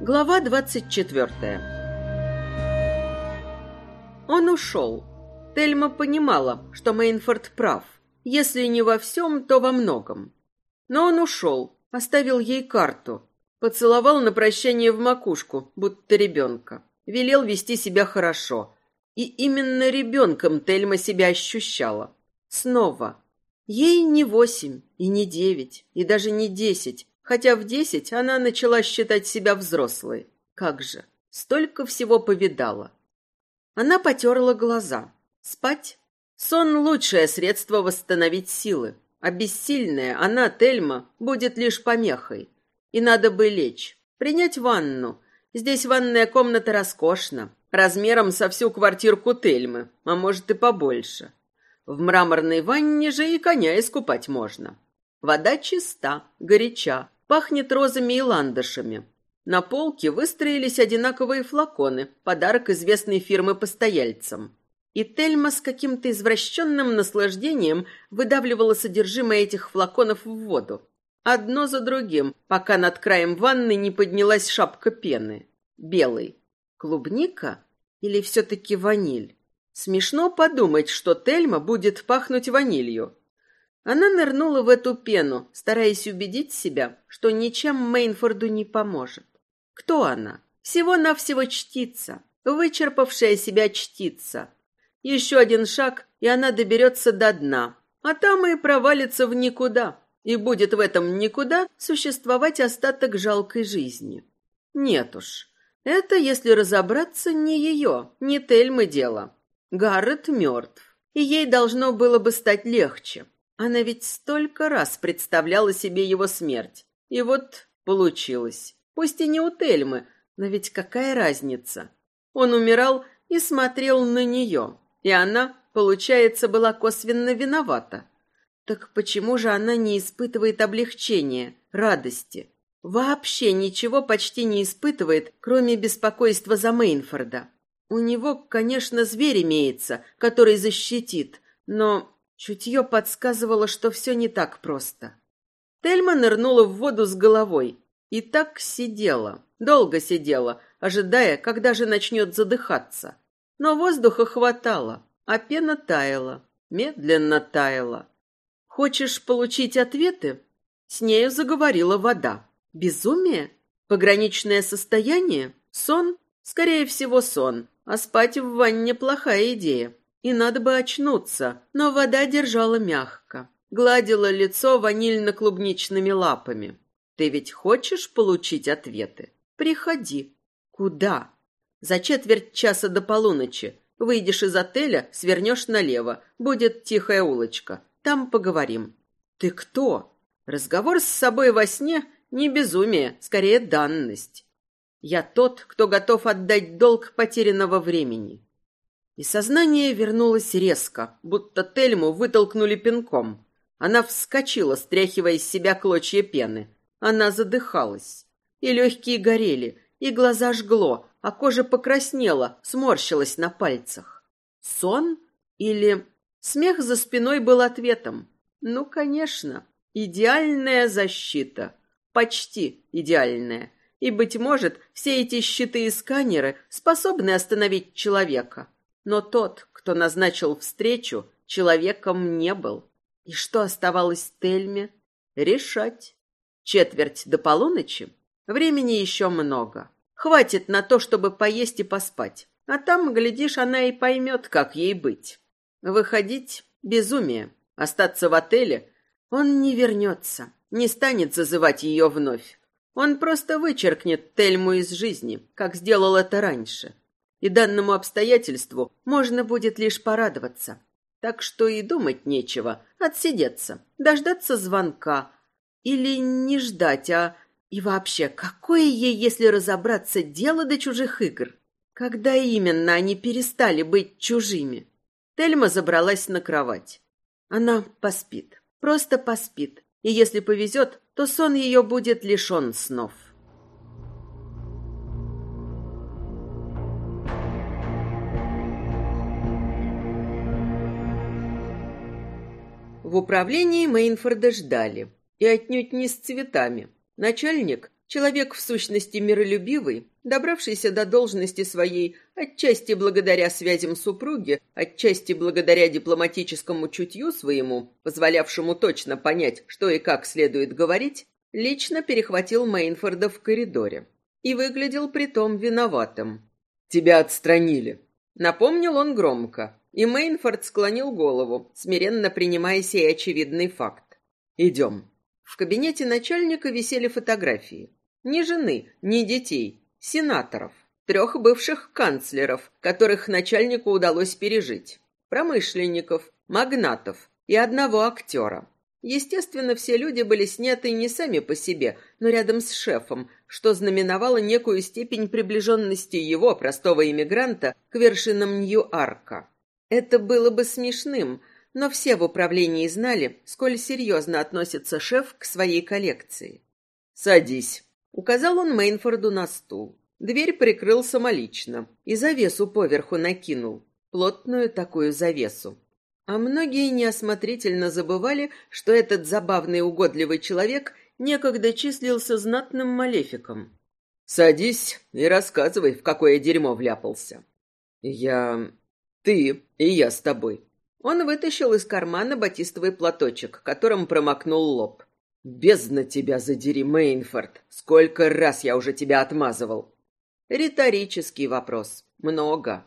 Глава двадцать четвертая Он ушел. Тельма понимала, что Мейнфорд прав. Если не во всем, то во многом. Но он ушел, оставил ей карту, поцеловал на прощание в макушку, будто ребенка. Велел вести себя хорошо. И именно ребенком Тельма себя ощущала. Снова. Ей не восемь, и не девять, и даже не десять, хотя в десять она начала считать себя взрослой. Как же, столько всего повидала. Она потерла глаза. Спать? Сон – лучшее средство восстановить силы. А бессильная она, Тельма, будет лишь помехой. И надо бы лечь, принять ванну. Здесь ванная комната роскошна, размером со всю квартирку Тельмы, а может и побольше. В мраморной ванне же и коня искупать можно. Вода чиста, горяча, пахнет розами и ландышами. На полке выстроились одинаковые флаконы, подарок известной фирмы постояльцам. И Тельма с каким-то извращенным наслаждением выдавливала содержимое этих флаконов в воду. Одно за другим, пока над краем ванны не поднялась шапка пены. Белый. Клубника? Или все-таки ваниль? Смешно подумать, что Тельма будет пахнуть ванилью. Она нырнула в эту пену, стараясь убедить себя, что ничем Мейнфорду не поможет. Кто она? Всего-навсего чтица, вычерпавшая себя чтица. Еще один шаг, и она доберется до дна, а там и провалится в никуда, и будет в этом никуда существовать остаток жалкой жизни. Нет уж, это, если разобраться, не ее, не Тельмы дело. Гаррет мертв, и ей должно было бы стать легче. Она ведь столько раз представляла себе его смерть. И вот получилось. Пусть и не у Тельмы, но ведь какая разница? Он умирал и смотрел на нее, и она, получается, была косвенно виновата. Так почему же она не испытывает облегчения, радости? Вообще ничего почти не испытывает, кроме беспокойства за Мейнфорда. У него, конечно, зверь имеется, который защитит, но чутье подсказывало, что все не так просто. Тельма нырнула в воду с головой и так сидела, долго сидела, ожидая, когда же начнет задыхаться. Но воздуха хватало, а пена таяла, медленно таяла. Хочешь получить ответы? С нею заговорила вода. Безумие? Пограничное состояние? Сон? Скорее всего, сон. А спать в ванне плохая идея. И надо бы очнуться, но вода держала мягко. Гладила лицо ванильно-клубничными лапами. Ты ведь хочешь получить ответы? Приходи. Куда? За четверть часа до полуночи. Выйдешь из отеля, свернешь налево. Будет тихая улочка. Там поговорим. Ты кто? Разговор с собой во сне не безумие, скорее данность. Я тот, кто готов отдать долг потерянного времени. И сознание вернулось резко, будто Тельму вытолкнули пинком. Она вскочила, стряхивая из себя клочья пены. Она задыхалась. И легкие горели, и глаза жгло, а кожа покраснела, сморщилась на пальцах. Сон? Или... Смех за спиной был ответом. Ну, конечно, идеальная защита. Почти идеальная. И, быть может, все эти щиты и сканеры способны остановить человека. Но тот, кто назначил встречу, человеком не был. И что оставалось Тельме? Решать. Четверть до полуночи? Времени еще много. Хватит на то, чтобы поесть и поспать. А там, глядишь, она и поймет, как ей быть. Выходить — безумие. Остаться в отеле — он не вернется, не станет зазывать ее вновь. Он просто вычеркнет Тельму из жизни, как сделал это раньше. И данному обстоятельству можно будет лишь порадоваться. Так что и думать нечего, отсидеться, дождаться звонка. Или не ждать, а... И вообще, какое ей, если разобраться, дело до чужих игр? Когда именно они перестали быть чужими? Тельма забралась на кровать. Она поспит, просто поспит. И если повезет, то сон ее будет лишен снов. В управлении Мейнфорда ждали. И отнюдь не с цветами. Начальник, человек в сущности миролюбивый, добравшийся до должности своей отчасти благодаря связям супруги, отчасти благодаря дипломатическому чутью своему, позволявшему точно понять, что и как следует говорить, лично перехватил Мейнфорда в коридоре. И выглядел притом виноватым. «Тебя отстранили», — напомнил он громко. И Мейнфорд склонил голову, смиренно принимая сей очевидный факт. «Идем». В кабинете начальника висели фотографии. Ни жены, ни детей, сенаторов, трех бывших канцлеров, которых начальнику удалось пережить, промышленников, магнатов и одного актера. Естественно, все люди были сняты не сами по себе, но рядом с шефом, что знаменовало некую степень приближенности его, простого иммигранта, к вершинам Нью-Арка. Это было бы смешным, но все в управлении знали, сколь серьезно относится шеф к своей коллекции. «Садись», — указал он Мейнфорду на стул. Дверь прикрыл самолично и завесу поверху накинул, плотную такую завесу. А многие неосмотрительно забывали, что этот забавный угодливый человек некогда числился знатным малефиком. «Садись и рассказывай, в какое дерьмо вляпался». «Я... ты и я с тобой». Он вытащил из кармана батистовый платочек, которым промокнул лоб. «Бездна тебя задери, Мейнфорд! Сколько раз я уже тебя отмазывал!» Риторический вопрос. Много.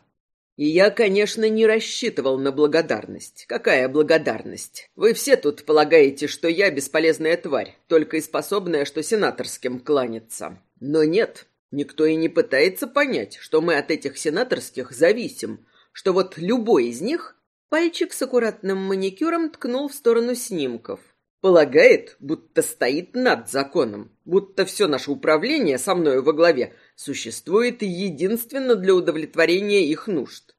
И я, конечно, не рассчитывал на благодарность. Какая благодарность? Вы все тут полагаете, что я бесполезная тварь, только и способная, что сенаторским кланяться. Но нет, никто и не пытается понять, что мы от этих сенаторских зависим, что вот любой из них... Пальчик с аккуратным маникюром ткнул в сторону снимков. Полагает, будто стоит над законом, будто все наше управление со мною во главе существует единственно для удовлетворения их нужд.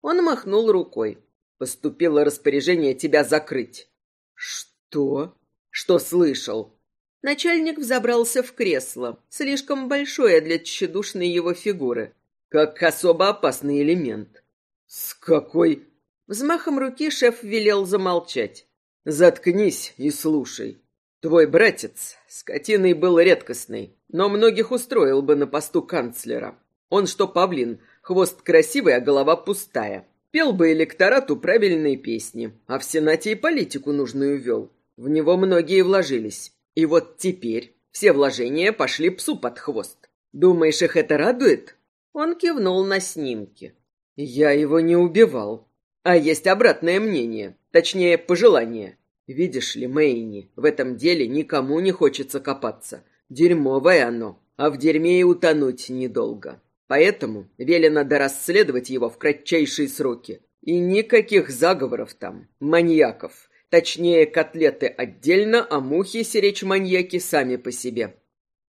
Он махнул рукой. Поступило распоряжение тебя закрыть. Что? Что слышал? Начальник взобрался в кресло, слишком большое для тщедушной его фигуры, как особо опасный элемент. С какой... Взмахом руки шеф велел замолчать. Заткнись и слушай. Твой братец, скотиной был редкостный, но многих устроил бы на посту канцлера. Он что, павлин, хвост красивый, а голова пустая. Пел бы электорату правильные песни, а в Сенате и политику нужную вел. В него многие вложились. И вот теперь все вложения пошли псу под хвост. Думаешь, их это радует? Он кивнул на снимки. Я его не убивал. А есть обратное мнение. Точнее, пожелание. Видишь ли, Мэйни, в этом деле никому не хочется копаться. Дерьмовое оно, а в дерьме и утонуть недолго. Поэтому велено дорасследовать его в кратчайшие сроки. И никаких заговоров там, маньяков. Точнее, котлеты отдельно, а мухи сиречь маньяки сами по себе.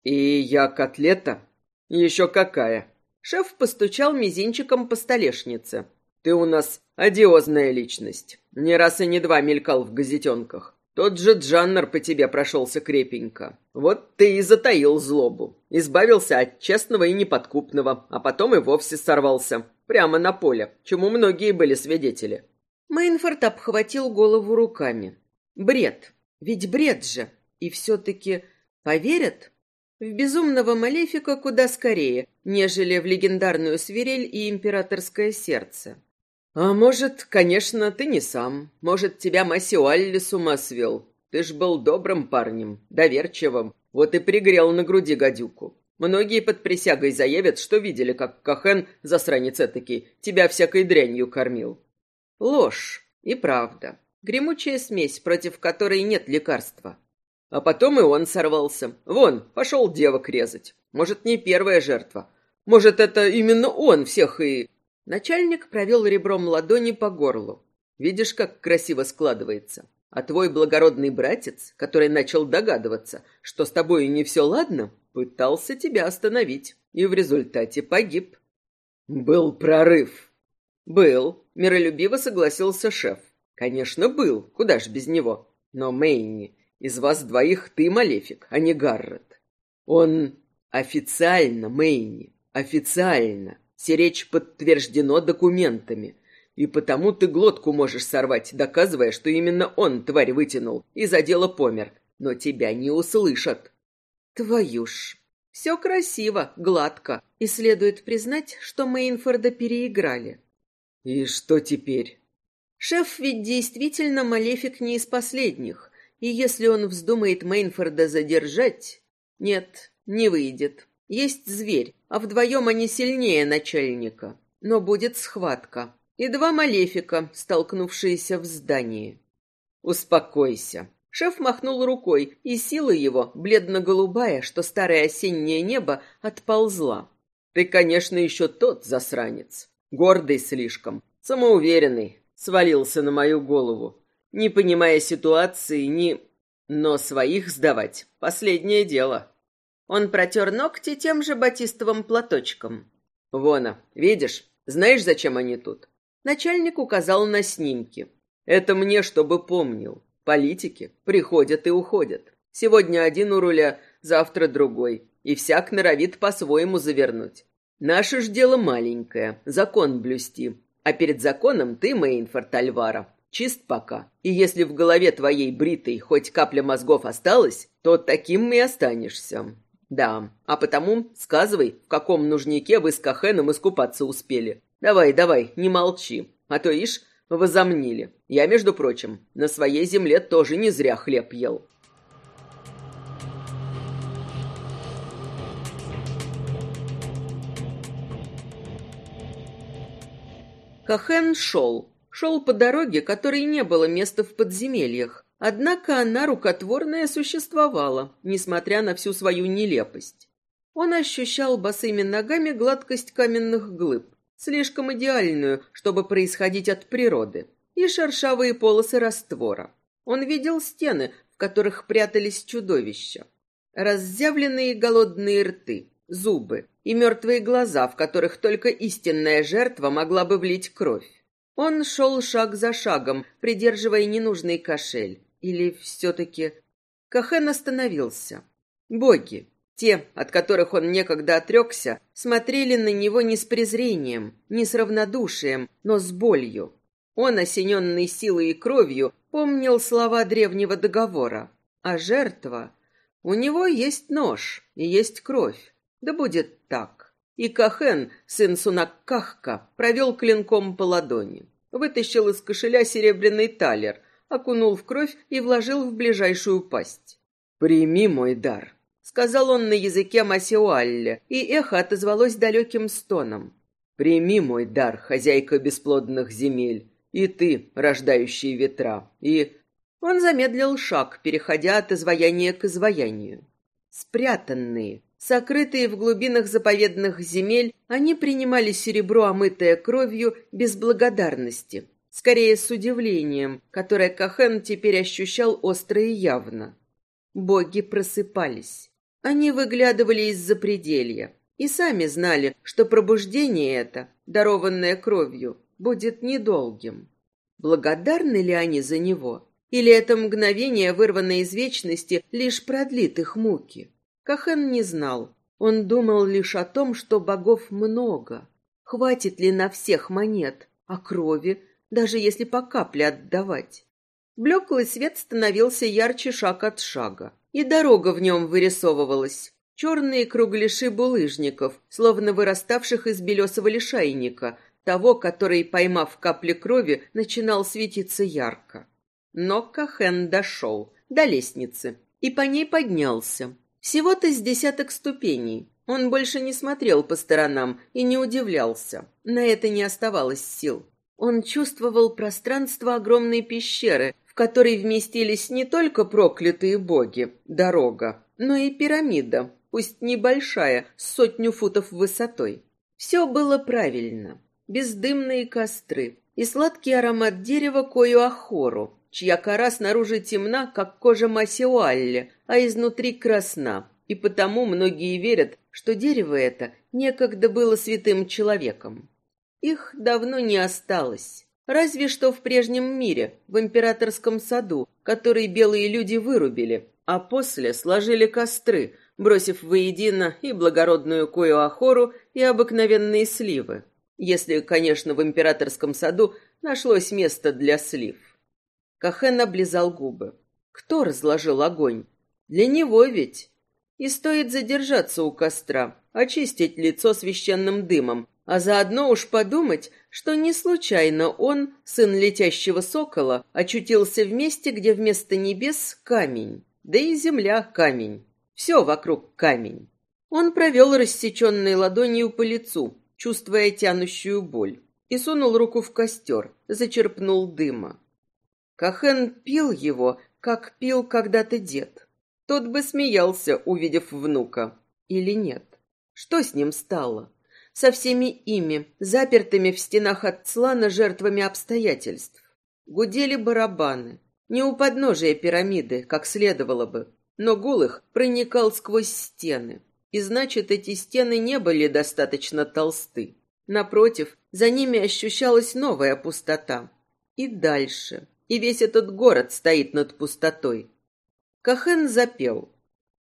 И я котлета? Еще какая? Шеф постучал мизинчиком по столешнице. Ты у нас одиозная личность. Не раз и не два мелькал в газетенках. Тот же Джаннер по тебе прошелся крепенько. Вот ты и затаил злобу. Избавился от честного и неподкупного, а потом и вовсе сорвался. Прямо на поле, чему многие были свидетели. Мейнфорд обхватил голову руками. Бред. Ведь бред же. И все-таки поверят? В безумного Малефика куда скорее, нежели в легендарную свирель и императорское сердце. А может, конечно, ты не сам. Может, тебя Масиуалли с ума свел. Ты ж был добрым парнем, доверчивым. Вот и пригрел на груди гадюку. Многие под присягой заявят, что видели, как Кахен, засранец этакий, тебя всякой дрянью кормил. Ложь и правда. Гремучая смесь, против которой нет лекарства. А потом и он сорвался. Вон, пошел девок резать. Может, не первая жертва. Может, это именно он всех и... Начальник провел ребром ладони по горлу. Видишь, как красиво складывается. А твой благородный братец, который начал догадываться, что с тобой не все ладно, пытался тебя остановить и в результате погиб. Был прорыв. Был, миролюбиво согласился шеф. Конечно, был, куда ж без него. Но Мэйни, из вас двоих ты Малефик, а не Гаррет. Он официально, Мэйни, официально Сиречь подтверждено документами. И потому ты глотку можешь сорвать, доказывая, что именно он тварь вытянул и за дело помер. Но тебя не услышат. Твою ж. Все красиво, гладко. И следует признать, что Мейнфорда переиграли. И что теперь? Шеф ведь действительно малефик не из последних. И если он вздумает Мейнфорда задержать... Нет, не выйдет. Есть зверь, а вдвоем они сильнее начальника. Но будет схватка и два малефика, столкнувшиеся в здании. «Успокойся». Шеф махнул рукой, и сила его, бледно-голубая, что старое осеннее небо, отползла. «Ты, конечно, еще тот засранец. Гордый слишком, самоуверенный, свалился на мою голову. Не понимая ситуации, ни... Но своих сдавать — последнее дело». Он протер ногти тем же батистовым платочком. «Вона, видишь, знаешь, зачем они тут? Начальник указал на снимки. Это мне, чтобы помнил. Политики приходят и уходят. Сегодня один у руля, завтра другой. И всяк норовит по-своему завернуть. Наше ж дело маленькое, закон блюсти. А перед законом ты, Мейнфорд Альвара, чист пока. И если в голове твоей бритой хоть капля мозгов осталась, то таким и останешься. Да, а потому сказывай, в каком нужнике вы с Кахеном искупаться успели. Давай, давай, не молчи, а то, ишь, возомнили. Я, между прочим, на своей земле тоже не зря хлеб ел. Кахен шел. Шел по дороге, которой не было места в подземельях. Однако она рукотворная существовала, несмотря на всю свою нелепость. Он ощущал босыми ногами гладкость каменных глыб слишком идеальную, чтобы происходить от природы, и шершавые полосы раствора. Он видел стены, в которых прятались чудовища. Разъявленные голодные рты, зубы и мертвые глаза, в которых только истинная жертва могла бы влить кровь. Он шел шаг за шагом, придерживая ненужный кошель. Или все-таки... Кахен остановился. Боги, те, от которых он некогда отрекся, смотрели на него не с презрением, не с равнодушием, но с болью. Он, осененный силой и кровью, помнил слова древнего договора. А жертва... У него есть нож и есть кровь. Да будет так. И Кахен, сын Сунаккахка, провел клинком по ладони. Вытащил из кошеля серебряный талер, окунул в кровь и вложил в ближайшую пасть. «Прими мой дар», сказал он на языке Масиуалле, и эхо отозвалось далеким стоном. Прими мой дар, хозяйка бесплодных земель, и ты, рождающий ветра, и он замедлил шаг, переходя от изваяния к изваянию. Спрятанные, сокрытые в глубинах заповедных земель, они принимали серебро, омытое кровью, без благодарности, скорее с удивлением, которое Кахен теперь ощущал остро и явно. Боги просыпались. Они выглядывали из-за пределья и сами знали, что пробуждение это, дарованное кровью, будет недолгим. Благодарны ли они за него? Или это мгновение, вырванное из вечности, лишь продлит их муки? Кахен не знал. Он думал лишь о том, что богов много. Хватит ли на всех монет, а крови, даже если по капле отдавать? Блеклый свет становился ярче шаг от шага и дорога в нем вырисовывалась. Черные кругляши булыжников, словно выраставших из белесого лишайника, того, который, поймав капли крови, начинал светиться ярко. Но Кахен дошел до лестницы и по ней поднялся. Всего-то с десяток ступеней. Он больше не смотрел по сторонам и не удивлялся. На это не оставалось сил. Он чувствовал пространство огромной пещеры, в которой вместились не только проклятые боги, дорога, но и пирамида, пусть небольшая, с сотню футов высотой. Все было правильно. Бездымные костры и сладкий аромат дерева коюахору, чья кора снаружи темна, как кожа масиуалли, а изнутри красна. И потому многие верят, что дерево это некогда было святым человеком. Их давно не осталось. Разве что в прежнем мире, в императорском саду, который белые люди вырубили, а после сложили костры, бросив воедино и благородную Коюахору, и обыкновенные сливы. если, конечно, в императорском саду нашлось место для слив. Кахен облизал губы. Кто разложил огонь? Для него ведь. И стоит задержаться у костра, очистить лицо священным дымом, а заодно уж подумать, что не случайно он, сын летящего сокола, очутился в месте, где вместо небес камень, да и земля камень. Все вокруг камень. Он провел рассеченной ладонью по лицу, чувствуя тянущую боль, и сунул руку в костер, зачерпнул дыма. Кахен пил его, как пил когда-то дед. Тот бы смеялся, увидев внука. Или нет? Что с ним стало? Со всеми ими, запертыми в стенах Ацлана жертвами обстоятельств. Гудели барабаны. Не у подножия пирамиды, как следовало бы, но гул их проникал сквозь стены. И значит, эти стены не были достаточно толсты. Напротив, за ними ощущалась новая пустота. И дальше. И весь этот город стоит над пустотой. Кахен запел.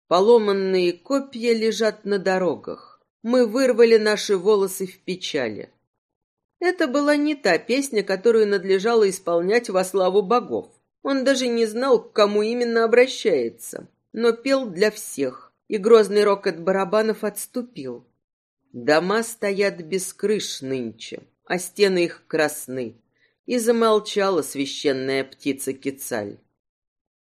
Поломанные копья лежат на дорогах мы вырвали наши волосы в печали. Это была не та песня, которую надлежало исполнять во славу богов. Он даже не знал, к кому именно обращается, но пел для всех, и грозный рокот барабанов отступил. Дома стоят без крыш нынче, а стены их красны, и замолчала священная птица Кицаль.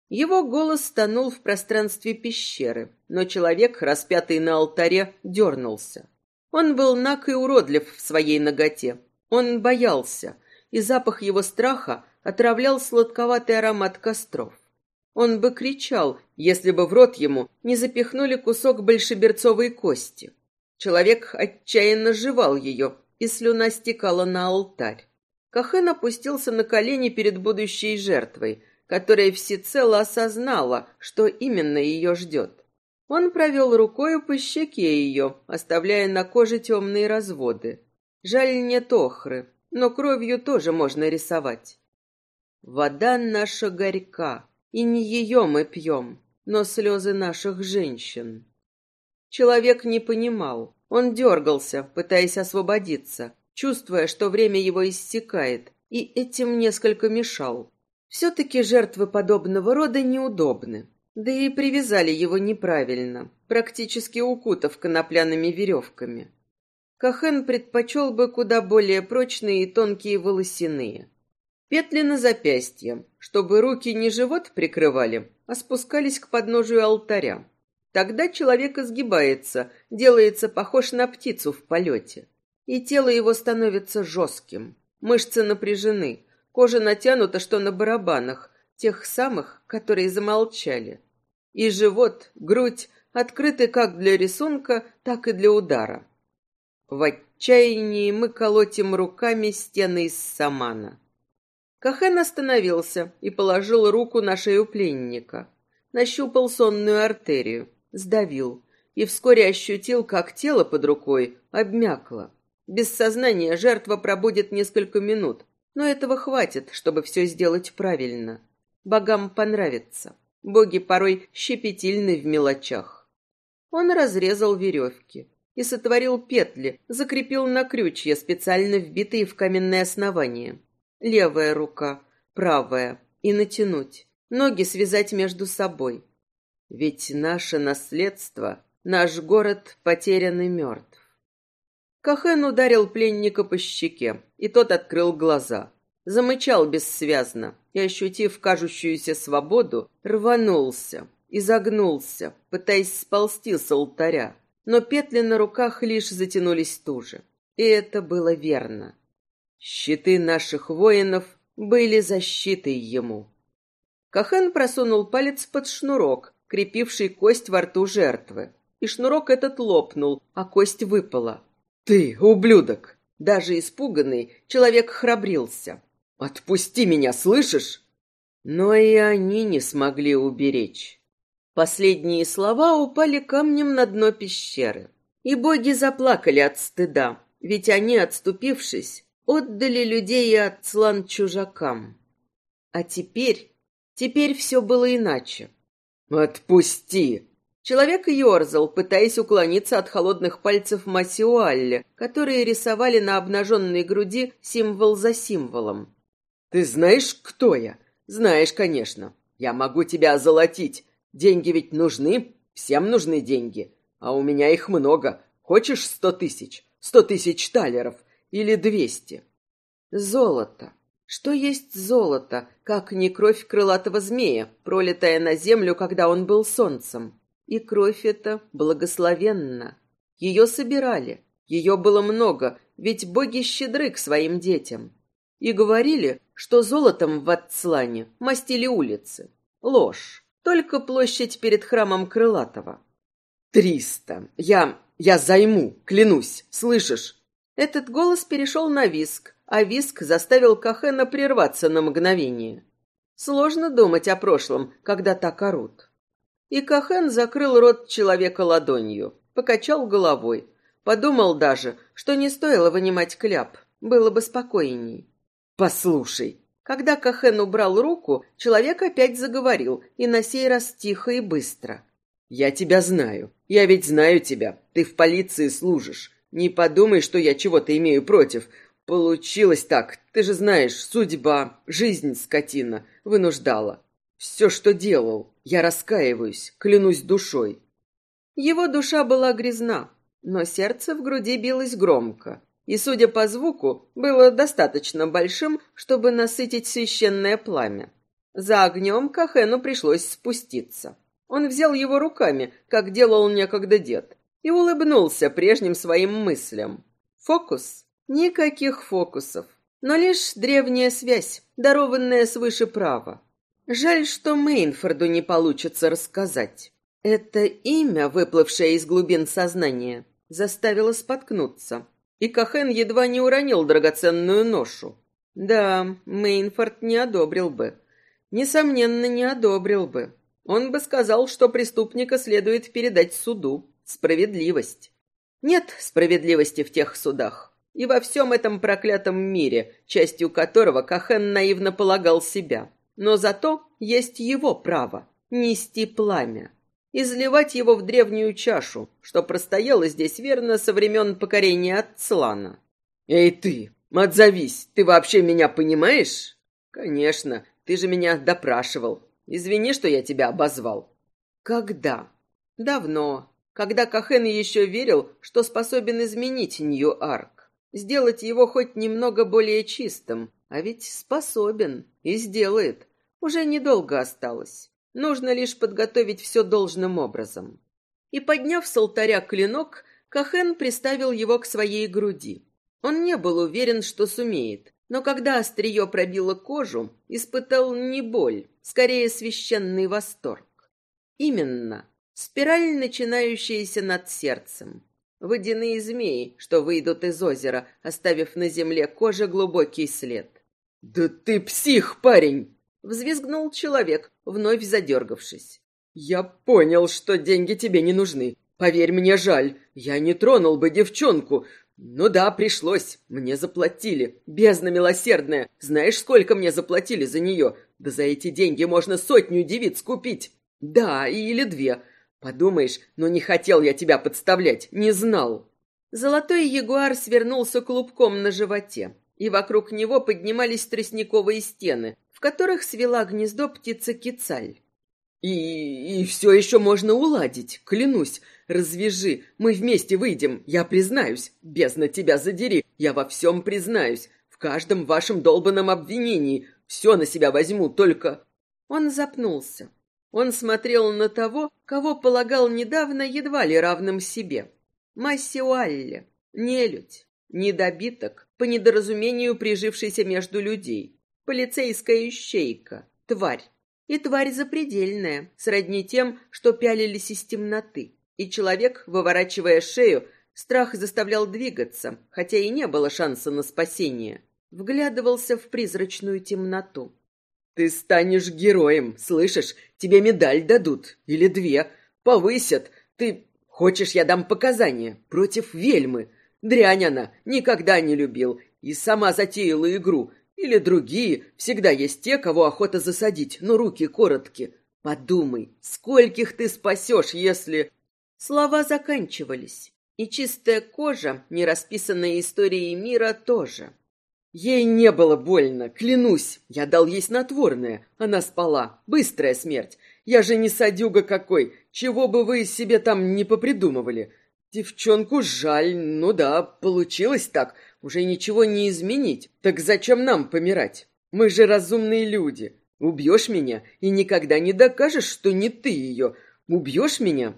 Его голос тонул в пространстве пещеры, но человек, распятый на алтаре, дернулся. Он был наг и уродлив в своей ноготе. Он боялся, и запах его страха отравлял сладковатый аромат костров. Он бы кричал, если бы в рот ему не запихнули кусок большеберцовой кости. Человек отчаянно жевал ее, и слюна стекала на алтарь. Кахен опустился на колени перед будущей жертвой, которая всецело осознала, что именно ее ждет. Он провел рукой по щеке ее, оставляя на коже темные разводы. Жаль нет охры, но кровью тоже можно рисовать. Вода наша горька, и не ее мы пьем, но слезы наших женщин. Человек не понимал. Он дергался, пытаясь освободиться, чувствуя, что время его иссякает, и этим несколько мешал. Все-таки жертвы подобного рода неудобны. Да и привязали его неправильно, практически укутав конопляными веревками. Кахен предпочел бы куда более прочные и тонкие волосяные. Петли на запястье, чтобы руки не живот прикрывали, а спускались к подножию алтаря. Тогда человек изгибается, делается похож на птицу в полете. И тело его становится жестким. Мышцы напряжены, Кожа натянута, что на барабанах, тех самых, которые замолчали. И живот, грудь открыты как для рисунка, так и для удара. В отчаянии мы колотим руками стены из самана. Кахен остановился и положил руку на шею пленника. Нащупал сонную артерию, сдавил и вскоре ощутил, как тело под рукой обмякло. Без сознания жертва пробудет несколько минут, но этого хватит, чтобы все сделать правильно. Богам понравится. Боги порой щепетильны в мелочах. Он разрезал веревки и сотворил петли, закрепил на крючья, специально вбитые в каменное основание. Левая рука, правая, и натянуть. Ноги связать между собой. Ведь наше наследство, наш город потерян и мертв. Кахен ударил пленника по щеке, и тот открыл глаза. Замычал бессвязно и, ощутив кажущуюся свободу, рванулся, изогнулся, пытаясь сползти с алтаря. Но петли на руках лишь затянулись туже. И это было верно. Щиты наших воинов были защитой ему. Кахан просунул палец под шнурок, крепивший кость во рту жертвы. И шнурок этот лопнул, а кость выпала. «Ты, ублюдок!» Даже испуганный, человек храбрился. «Отпусти меня, слышишь?» Но и они не смогли уберечь. Последние слова упали камнем на дно пещеры. И боги заплакали от стыда, ведь они, отступившись, отдали людей и отцлан чужакам. А теперь, теперь все было иначе. «Отпусти!» Человек ерзал, пытаясь уклониться от холодных пальцев Масиуалли, которые рисовали на обнаженной груди символ за символом. «Ты знаешь, кто я?» «Знаешь, конечно. Я могу тебя озолотить. Деньги ведь нужны, всем нужны деньги. А у меня их много. Хочешь сто тысяч? Сто тысяч талеров. Или двести?» «Золото. Что есть золото, как не кровь крылатого змея, пролитая на землю, когда он был солнцем? И кровь эта благословенна. Ее собирали, ее было много, ведь боги щедры к своим детям. И говорили, что золотом в Ацлане мастили улицы. Ложь. Только площадь перед храмом Крылатого. «Триста! Я... я займу, клянусь, слышишь?» Этот голос перешел на виск, а виск заставил Кахена прерваться на мгновение. Сложно думать о прошлом, когда так орут. И Кахен закрыл рот человека ладонью, покачал головой, подумал даже, что не стоило вынимать кляп, было бы спокойней. «Послушай». Когда Кахен убрал руку, человек опять заговорил, и на сей раз тихо и быстро. «Я тебя знаю. Я ведь знаю тебя. Ты в полиции служишь. Не подумай, что я чего-то имею против. Получилось так. Ты же знаешь, судьба, жизнь, скотина, вынуждала. Все, что делал, я раскаиваюсь, клянусь душой. Его душа была грязна, но сердце в груди билось громко. И, судя по звуку, было достаточно большим, чтобы насытить священное пламя. За огнем Кахену пришлось спуститься. Он взял его руками, как делал некогда дед, и улыбнулся прежним своим мыслям. Фокус Никаких фокусов, но лишь древняя связь, дарованная свыше права. Жаль, что Мейнфорду не получится рассказать. Это имя, выплывшее из глубин сознания, заставило споткнуться. И Кахен едва не уронил драгоценную ношу. Да, Мейнфорд не одобрил бы. Несомненно, не одобрил бы. Он бы сказал, что преступника следует передать суду. Справедливость. Нет справедливости в тех судах и во всем этом проклятом мире, частью которого Кахен наивно полагал себя. Но зато есть его право — нести пламя, изливать его в древнюю чашу, что простояло здесь верно со времен покорения Ацлана. «Эй ты, отзовись, ты вообще меня понимаешь?» «Конечно, ты же меня допрашивал. Извини, что я тебя обозвал». «Когда?» «Давно, когда Кахен еще верил, что способен изменить Нью-Арк сделать его хоть немного более чистым, а ведь способен и сделает. Уже недолго осталось. Нужно лишь подготовить все должным образом. И, подняв с алтаря клинок, Кахен приставил его к своей груди. Он не был уверен, что сумеет, но когда острие пробило кожу, испытал не боль, скорее священный восторг. Именно, спираль, начинающаяся над сердцем. Водяные змеи, что выйдут из озера, оставив на земле коже глубокий след. «Да ты псих, парень!» — взвизгнул человек, вновь задергавшись. «Я понял, что деньги тебе не нужны. Поверь мне, жаль. Я не тронул бы девчонку. Ну да, пришлось. Мне заплатили. Бездна милосердная. Знаешь, сколько мне заплатили за нее? Да за эти деньги можно сотню девиц купить. Да, или две. Подумаешь, но не хотел я тебя подставлять, не знал. Золотой ягуар свернулся клубком на животе, и вокруг него поднимались тростниковые стены, в которых свела гнездо птица кицаль. И, и все еще можно уладить, клянусь. Развяжи, мы вместе выйдем, я признаюсь. Бездна тебя задери, я во всем признаюсь. В каждом вашем долбанном обвинении. Все на себя возьму, только... Он запнулся. Он смотрел на того, кого полагал недавно едва ли равным себе. Массиуалле, нелюдь, недобиток, по недоразумению прижившийся между людей, полицейская ищейка, тварь. И тварь запредельная, сродни тем, что пялились из темноты. И человек, выворачивая шею, страх заставлял двигаться, хотя и не было шанса на спасение. Вглядывался в призрачную темноту. Ты станешь героем, слышишь? Тебе медаль дадут. Или две. Повысят. Ты... Хочешь, я дам показания? Против вельмы. Дрянь она. Никогда не любил. И сама затеяла игру. Или другие. Всегда есть те, кого охота засадить, но руки короткие. Подумай, скольких ты спасешь, если...» Слова заканчивались, и чистая кожа, не расписанная историей мира, тоже. Ей не было больно, клянусь. Я дал ей снотворное. Она спала. Быстрая смерть. Я же не садюга какой. Чего бы вы себе там не попридумывали. Девчонку жаль. Ну да, получилось так. Уже ничего не изменить. Так зачем нам помирать? Мы же разумные люди. Убьешь меня и никогда не докажешь, что не ты ее. Убьешь меня?»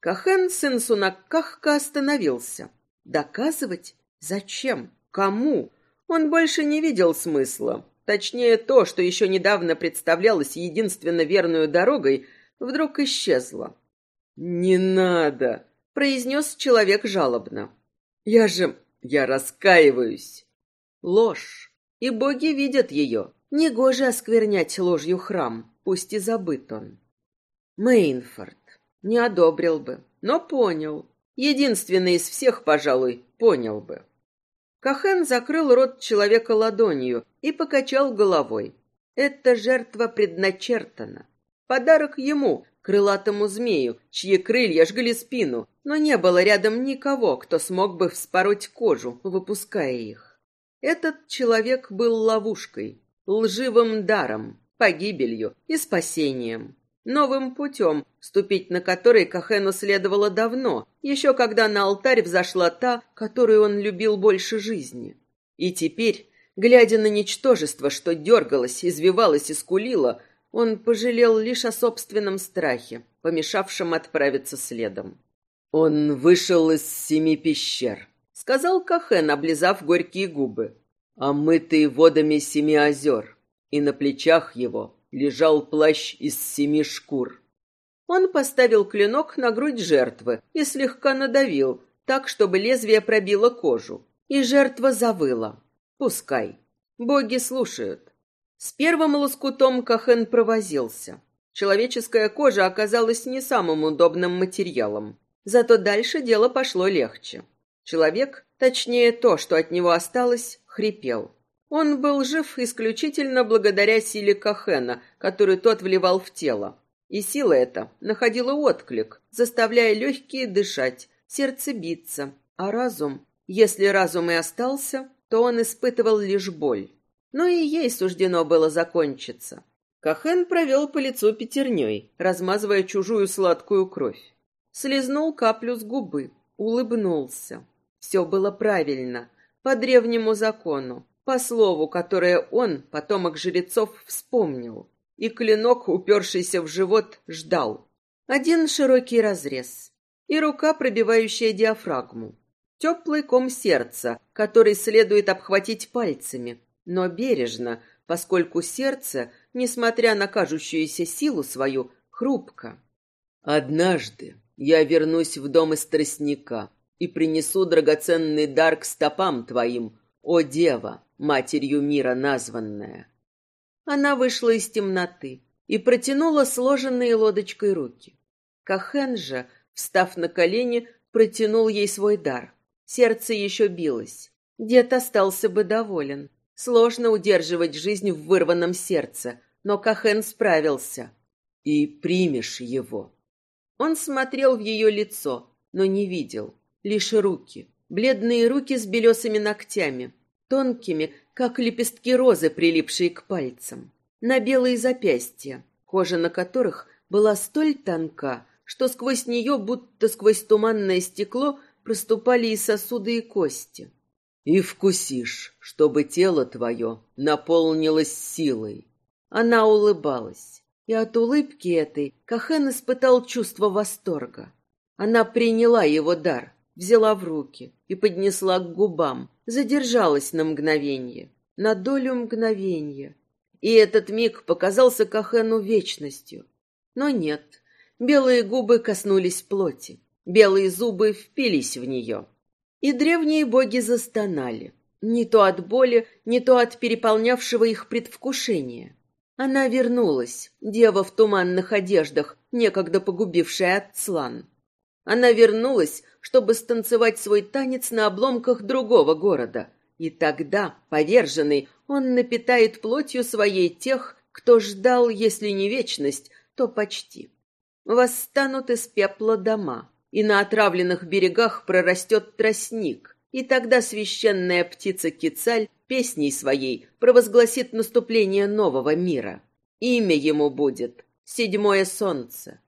Кахен сын Сунаккахка остановился. «Доказывать? Зачем? Кому?» Он больше не видел смысла. Точнее, то, что еще недавно представлялось единственно верной дорогой, вдруг исчезло. «Не надо!» — произнес человек жалобно. «Я же... я раскаиваюсь!» Ложь. И боги видят ее. Негоже осквернять ложью храм, пусть и забыт он. Мейнфорд не одобрил бы, но понял. Единственный из всех, пожалуй, понял бы. Кахен закрыл рот человека ладонью и покачал головой. Эта жертва предначертана. Подарок ему, крылатому змею, чьи крылья жгли спину, но не было рядом никого, кто смог бы вспороть кожу, выпуская их. Этот человек был ловушкой, лживым даром, погибелью и спасением новым путем, ступить на который Кахену следовало давно, еще когда на алтарь взошла та, которую он любил больше жизни. И теперь, глядя на ничтожество, что дергалось, извивалось и скулило, он пожалел лишь о собственном страхе, помешавшем отправиться следом. «Он вышел из семи пещер», — сказал Кахен, облизав горькие губы, «омытый водами семи озер, и на плечах его лежал плащ из семи шкур. Он поставил клинок на грудь жертвы и слегка надавил, так, чтобы лезвие пробило кожу. И жертва завыла. Пускай. Боги слушают. С первым лоскутом Кахен провозился. Человеческая кожа оказалась не самым удобным материалом. Зато дальше дело пошло легче. Человек, точнее то, что от него осталось, хрипел. Он был жив исключительно благодаря силе Кахена, которую тот вливал в тело. И сила эта находила отклик, заставляя легкие дышать, сердце биться, а разум, если разум и остался, то он испытывал лишь боль. Но и ей суждено было закончиться. Кахен провел по лицу пятерней, размазывая чужую сладкую кровь. Слизнул каплю с губы, улыбнулся. Все было правильно, по древнему закону по слову, которое он, потомок жрецов, вспомнил. И клинок, упершийся в живот, ждал. Один широкий разрез. И рука, пробивающая диафрагму. Теплый ком сердца, который следует обхватить пальцами, но бережно, поскольку сердце, несмотря на кажущуюся силу свою, хрупко. «Однажды я вернусь в дом из тростника и принесу драгоценный дар к стопам твоим, о дева, матерью мира названная. Она вышла из темноты и протянула сложенные лодочкой руки. Кахен же, встав на колени, протянул ей свой дар. Сердце еще билось. Дед остался бы доволен. Сложно удерживать жизнь в вырванном сердце, но Кахен справился. И примешь его. Он смотрел в ее лицо, но не видел. Лишь руки. Бледные руки с белесыми ногтями, тонкими, как лепестки розы, прилипшие к пальцам, на белые запястья, кожа на которых была столь тонка, что сквозь нее, будто сквозь туманное стекло, проступали и сосуды, и кости. «И вкусишь, чтобы тело твое наполнилось силой». Она улыбалась, и от улыбки этой Кахен испытал чувство восторга. Она приняла его дар, взяла в руки и поднесла к губам, задержалась на мгновение, на долю мгновения. И этот миг показался Кахену вечностью. Но нет, белые губы коснулись плоти, белые зубы впились в нее. И древние боги застонали, не то от боли, не то от переполнявшего их предвкушения. Она вернулась, дева в туманных одеждах, некогда погубившая Ацлан. Она вернулась, чтобы станцевать свой танец на обломках другого города. И тогда, поверженный, он напитает плотью своей тех, кто ждал, если не вечность, то почти. Восстанут из пепла дома, и на отравленных берегах прорастет тростник, и тогда священная птица Кицаль песней своей провозгласит наступление нового мира. Имя ему будет «Седьмое солнце».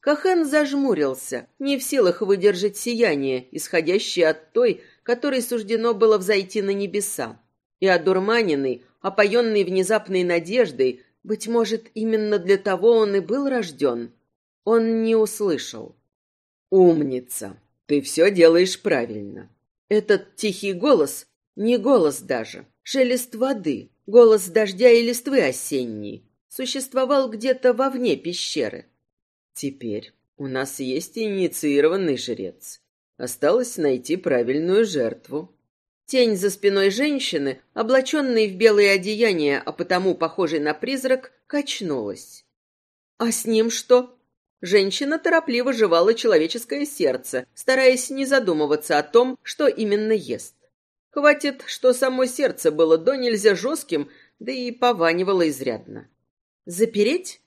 Кахен зажмурился, не в силах выдержать сияние, исходящее от той, которой суждено было взойти на небеса. И одурманенный, опоенный внезапной надеждой, быть может, именно для того он и был рожден, он не услышал. «Умница! Ты все делаешь правильно. Этот тихий голос, не голос даже, шелест воды, голос дождя и листвы осенней, существовал где-то вовне пещеры. Теперь у нас есть инициированный жрец. Осталось найти правильную жертву. Тень за спиной женщины, облаченной в белые одеяния, а потому похожей на призрак, качнулась. «А с ним что?» Женщина торопливо жевала человеческое сердце, стараясь не задумываться о том, что именно ест. Хватит, что само сердце было до нельзя жестким, да и пованивало изрядно. «Запереть?»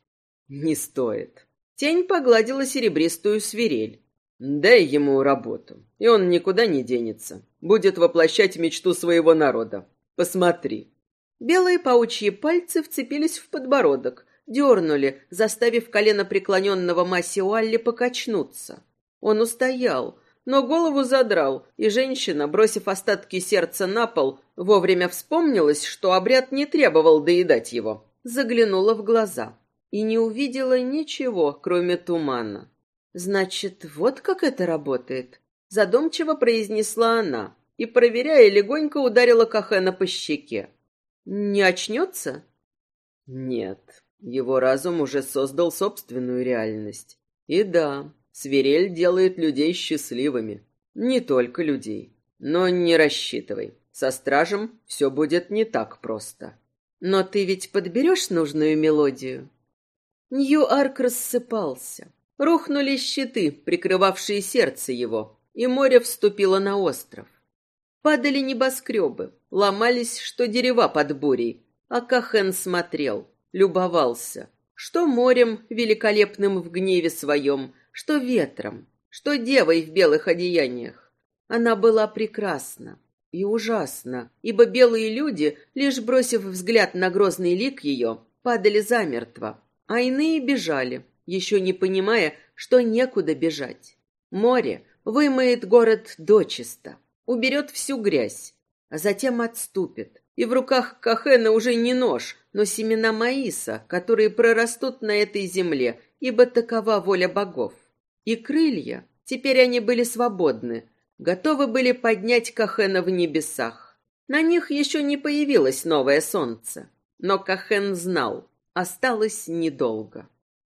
«Не стоит». Тень погладила серебристую свирель. «Дай ему работу, и он никуда не денется. Будет воплощать мечту своего народа. Посмотри». Белые паучьи пальцы вцепились в подбородок, дернули, заставив колено преклоненного Масси покачнуться. Он устоял, но голову задрал, и женщина, бросив остатки сердца на пол, вовремя вспомнилась, что обряд не требовал доедать его. Заглянула в глаза и не увидела ничего, кроме тумана. «Значит, вот как это работает?» Задумчиво произнесла она и, проверяя, легонько ударила Кахена по щеке. «Не очнется?» «Нет, его разум уже создал собственную реальность. И да, свирель делает людей счастливыми. Не только людей. Но не рассчитывай. Со стражем все будет не так просто. Но ты ведь подберешь нужную мелодию? Нью-Арк рассыпался. Рухнули щиты, прикрывавшие сердце его, и море вступило на остров. Падали небоскребы, ломались, что дерева под бурей, а Кахен смотрел — любовался. Что морем, великолепным в гневе своем, что ветром, что девой в белых одеяниях. Она была прекрасна и ужасна, ибо белые люди, лишь бросив взгляд на грозный лик ее, падали замертво, а иные бежали, еще не понимая, что некуда бежать. Море вымоет город дочисто, уберет всю грязь, а затем отступит, и в руках Кахена уже не нож, но семена маиса, которые прорастут на этой земле, ибо такова воля богов. И крылья, теперь они были свободны, готовы были поднять Кахена в небесах. На них еще не появилось новое солнце, но Кахен знал, осталось недолго.